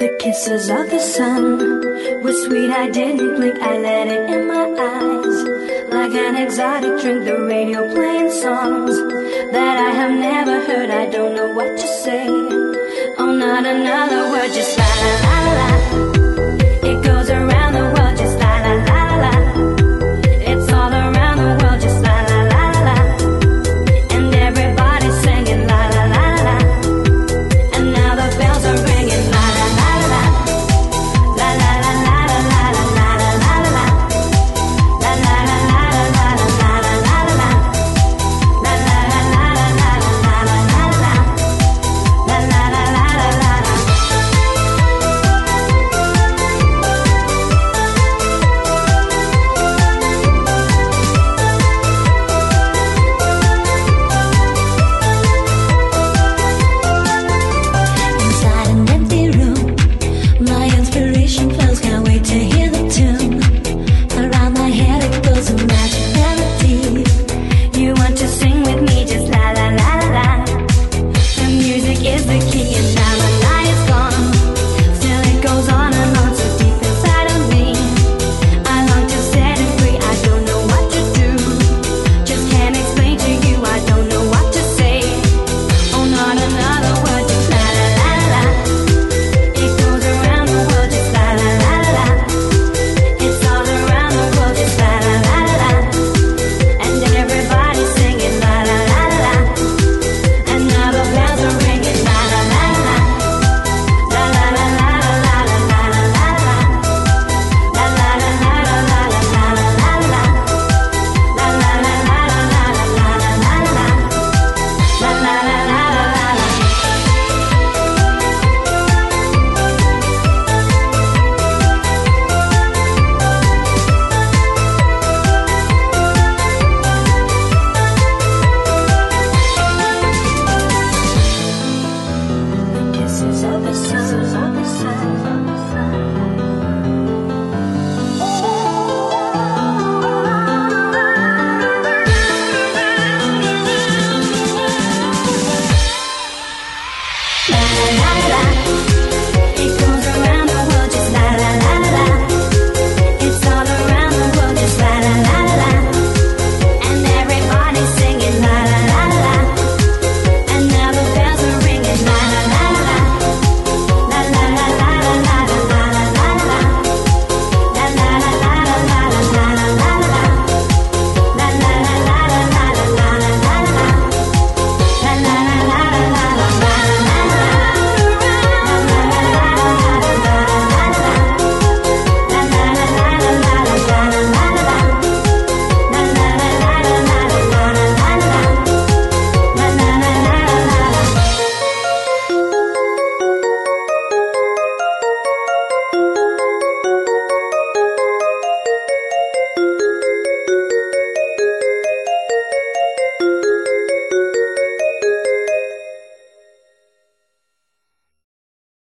The Kisses of the sun were sweet, I didn't blink, I let it in my eyes. Like an exotic drink, the radio playing songs that I have never heard. I don't know what to say. Oh, not another word, just.